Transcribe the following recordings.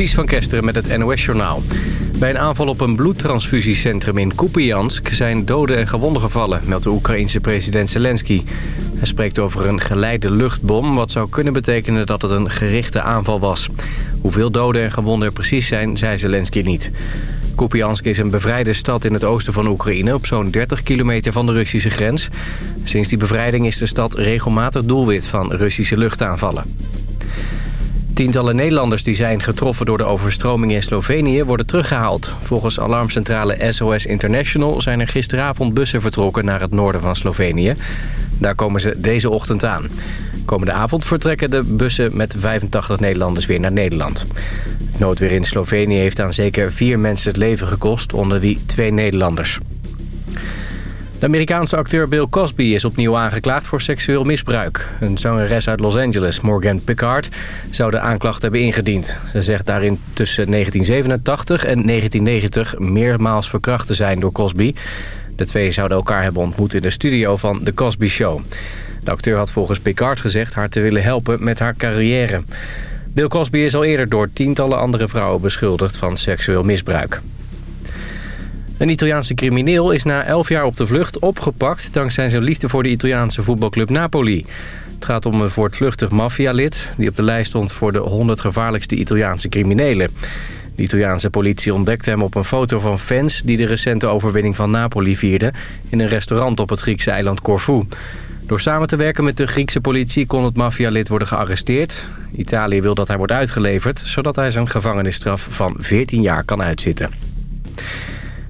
Ties van Kesteren met het NOS-journaal. Bij een aanval op een bloedtransfusiecentrum in Kupiansk... zijn doden en gewonden gevallen, meldt de Oekraïense president Zelensky. Hij spreekt over een geleide luchtbom... wat zou kunnen betekenen dat het een gerichte aanval was. Hoeveel doden en gewonden er precies zijn, zei Zelensky niet. Kupiansk is een bevrijde stad in het oosten van Oekraïne... op zo'n 30 kilometer van de Russische grens. Sinds die bevrijding is de stad regelmatig doelwit van Russische luchtaanvallen. Tientallen Nederlanders die zijn getroffen door de overstroming in Slovenië worden teruggehaald. Volgens alarmcentrale SOS International zijn er gisteravond bussen vertrokken naar het noorden van Slovenië. Daar komen ze deze ochtend aan. Komende avond vertrekken de bussen met 85 Nederlanders weer naar Nederland. Noodweer in Slovenië heeft aan zeker vier mensen het leven gekost, onder wie twee Nederlanders. De Amerikaanse acteur Bill Cosby is opnieuw aangeklaagd voor seksueel misbruik. Een zangeres uit Los Angeles, Morgan Pickard, zou de aanklacht hebben ingediend. Ze zegt daarin tussen 1987 en 1990 meermaals verkracht te zijn door Cosby. De twee zouden elkaar hebben ontmoet in de studio van The Cosby Show. De acteur had volgens Pickard gezegd haar te willen helpen met haar carrière. Bill Cosby is al eerder door tientallen andere vrouwen beschuldigd van seksueel misbruik. Een Italiaanse crimineel is na 11 jaar op de vlucht opgepakt... dankzij zijn liefde voor de Italiaanse voetbalclub Napoli. Het gaat om een voortvluchtig maffialid... die op de lijst stond voor de 100 gevaarlijkste Italiaanse criminelen. De Italiaanse politie ontdekte hem op een foto van fans... die de recente overwinning van Napoli vierden... in een restaurant op het Griekse eiland Corfu. Door samen te werken met de Griekse politie kon het maffialid worden gearresteerd. Italië wil dat hij wordt uitgeleverd... zodat hij zijn gevangenisstraf van 14 jaar kan uitzitten.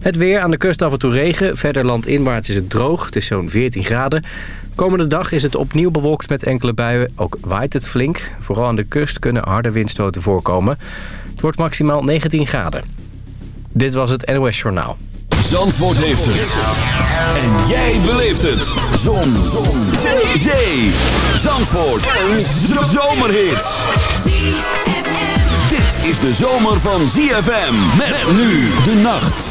Het weer aan de kust af en toe regen. Verder landinwaarts is het droog. Het is zo'n 14 graden. Komende dag is het opnieuw bewolkt met enkele buien. Ook waait het flink. Vooral aan de kust kunnen harde windstoten voorkomen. Het wordt maximaal 19 graden. Dit was het NOS Journaal. Zandvoort heeft het. En jij beleeft het. Zon. Zon. Zee. Zee. Zandvoort. Een zomerhit. Dit is de zomer van ZFM. Met nu de nacht.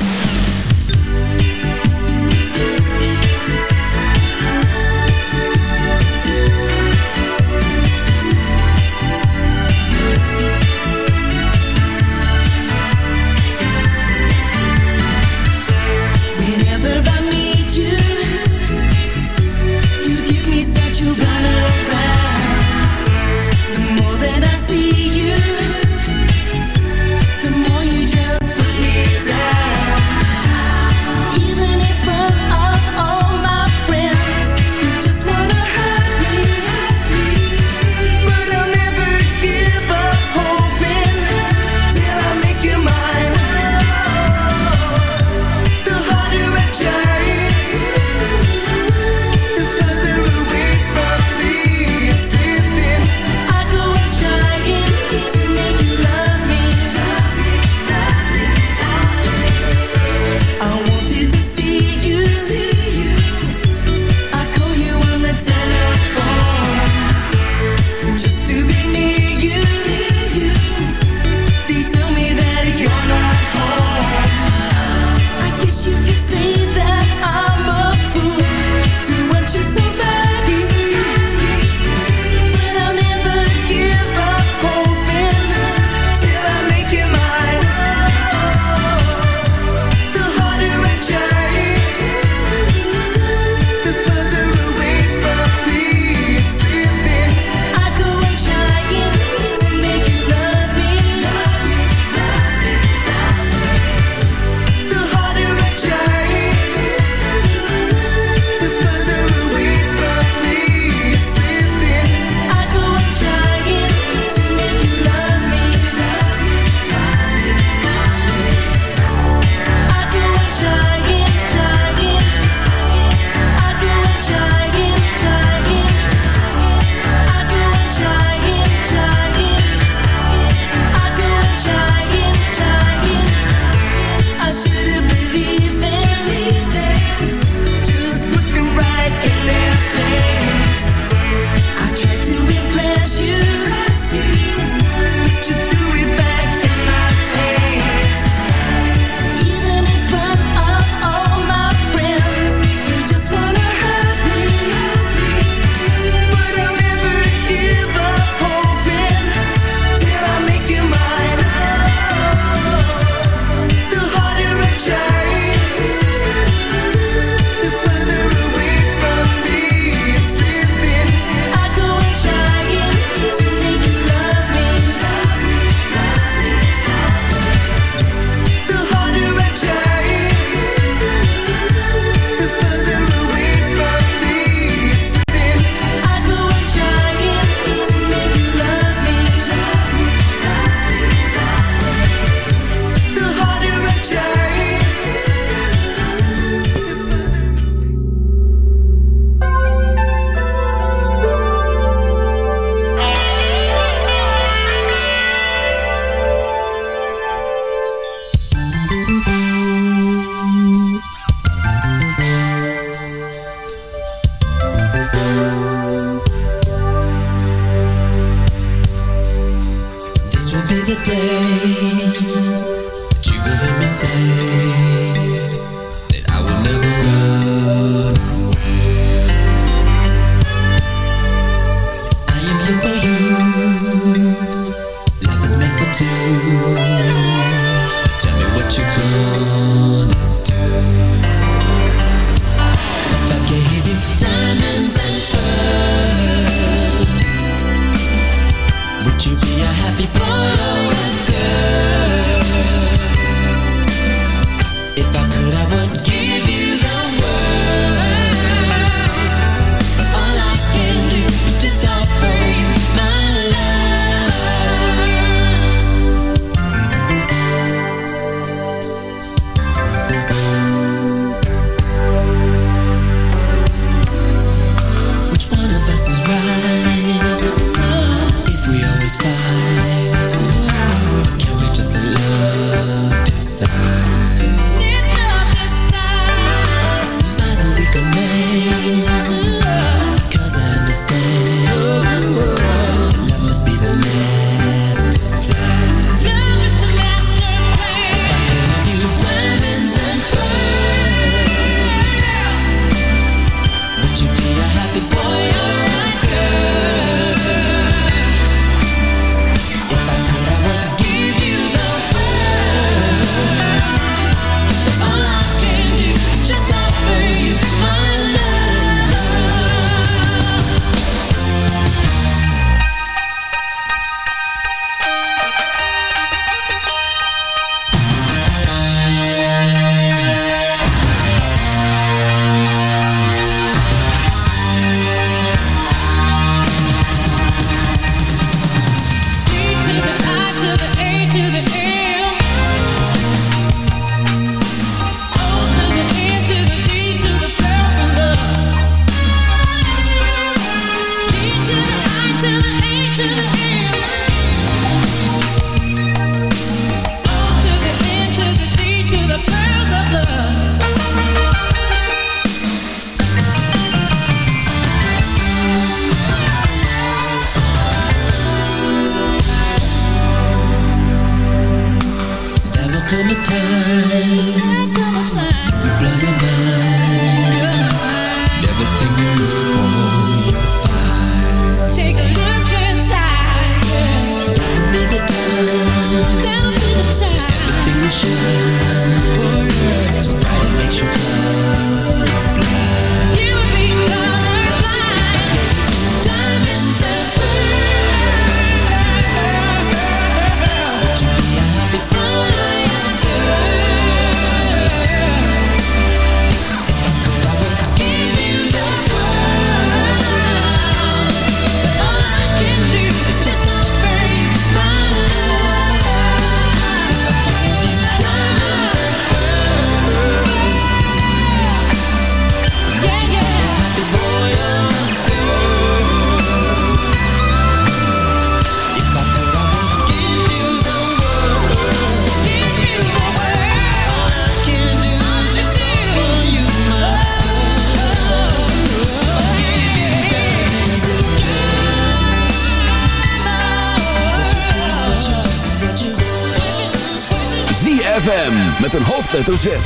Hoofdletter Z.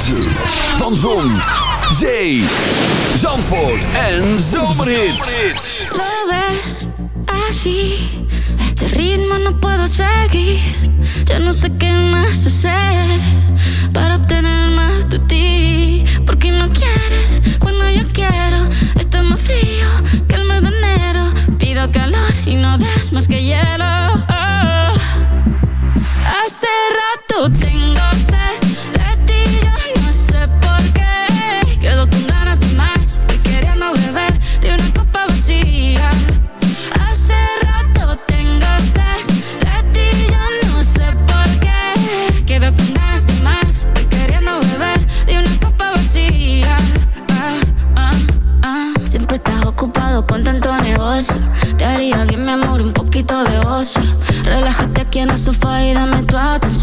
Van Zon, Zee, Zandvoort en Zomerhits. Lo ves así, este ritmo no puedo seguir. Ya no sé qué más hacer para obtener más de ti. Porque no quieres cuando yo quiero. Está más frío que el mes de enero. Pido calor y no das más que hielo. Hace rato tengo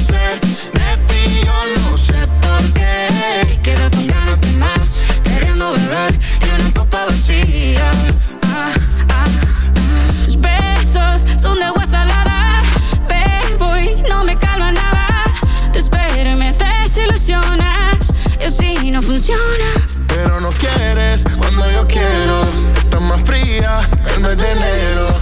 tengo sed de ti, yo no sé por qué. Quedo con ganas de más, queriendo beber de una copa vacía. Ah, ah, ah. Tus besos son de agua salada, bebo y no me calma nada. Te espero y me desilusionas, y así no funciona. Pero no quieres cuando yo quiero. Estás más fría el mes de enero.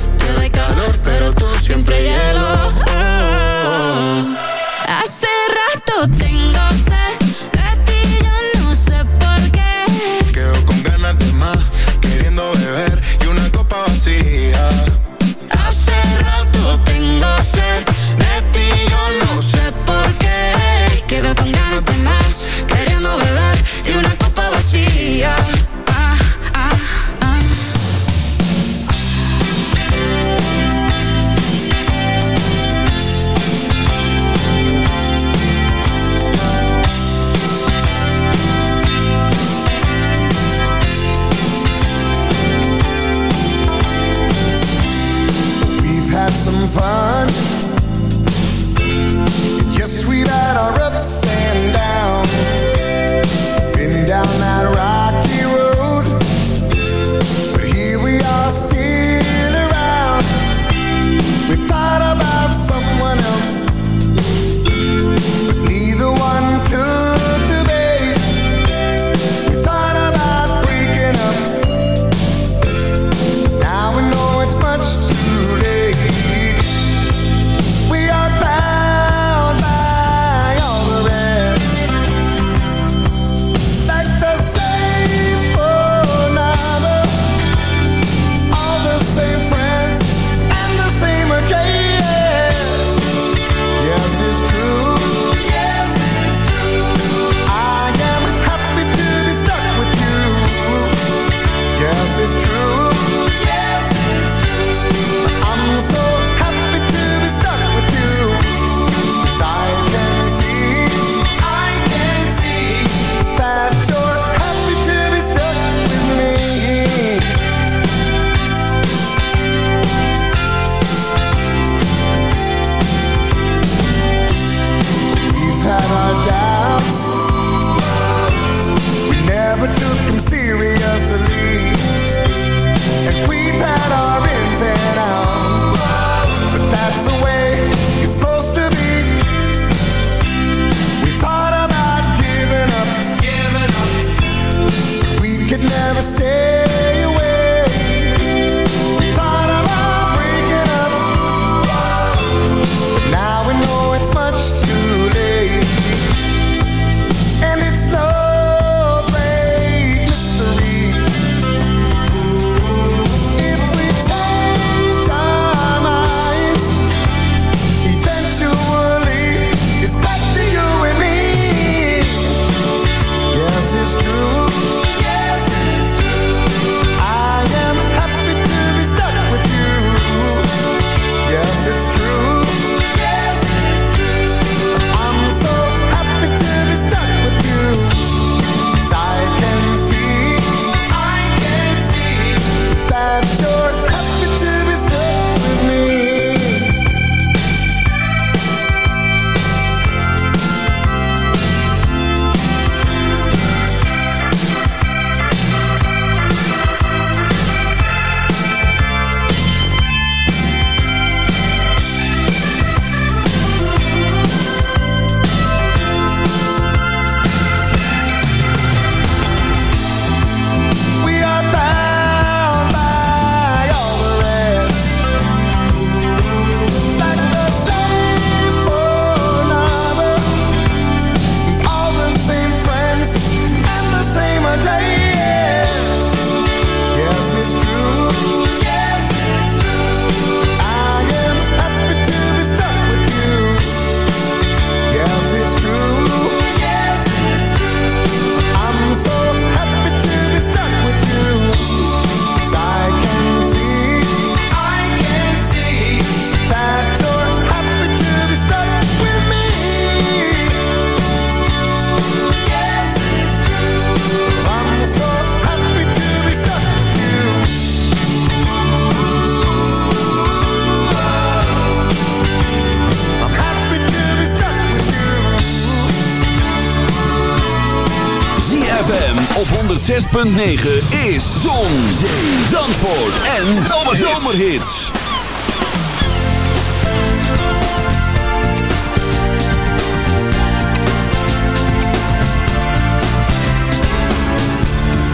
106.9 is Zon, Zee, Zandvoort en Zomerhits.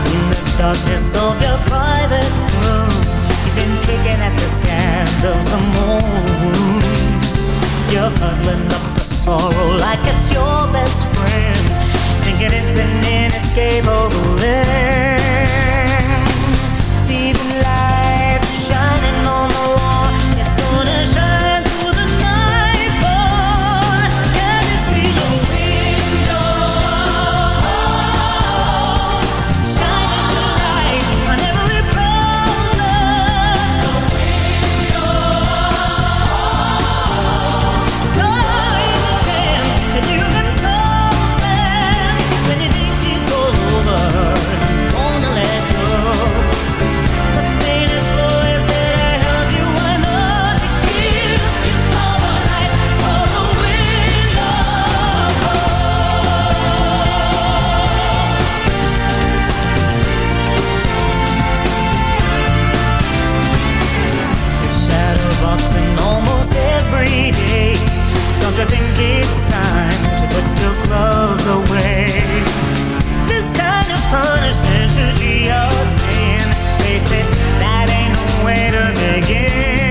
In the darkness of your private room, you've been picking at the scans of some moons. You're huddling up the sorrow like it's your best friend thinking it's an inescapable end. See the light Don't you think it's time to put your gloves away? This kind of punishment should be your sin. They say that ain't no way to begin.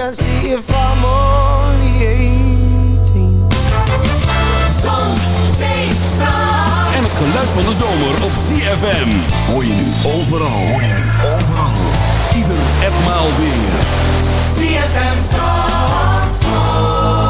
can't see if I'm only 18. Zon, zee, zon. En het geluid van de zomer op CFM. Hoor je nu overal, hoor je nu overal. Ieder en maal weer. CFM Zon, Zandvoort.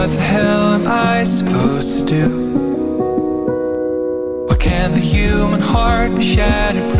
what the hell am I supposed to do? Why can't the human heart be shattered?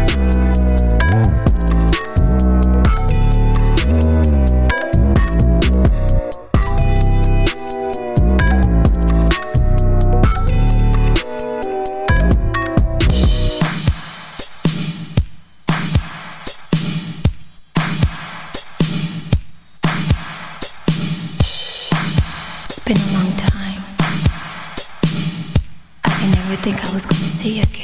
think I was gonna see again.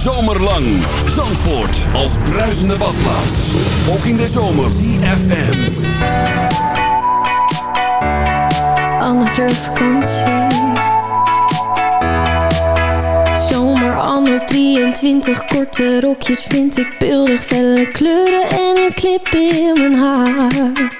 Hele zomer lang. Zandvoort als bruisende badplaats. Ook in de zomer. CFM. Fleur vakantie. Zomer anno 23, korte rokjes vind ik beeldig. Felle kleuren en een clip in mijn haar.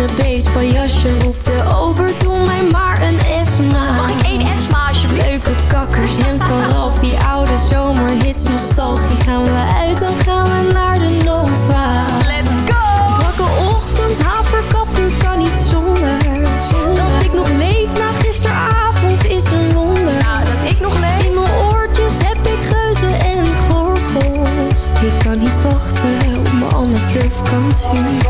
Benen, beestpaljasje. Roep de ober, doe mij maar een Esma. Mag ik één Esma alsjeblieft? Leuke kakkers, hemd van Ralf, die oude zomerhits, nostalgie. Gaan we uit, dan gaan we naar de Nova. Let's go! Wakke ochtend, haverkap, kan niet zonder. Dat ik nog leef na gisteravond is een wonder. dat ik nog leef. In mijn oortjes heb ik geuzen en gorgels. Ik kan niet wachten op mijn Fleur vakantie.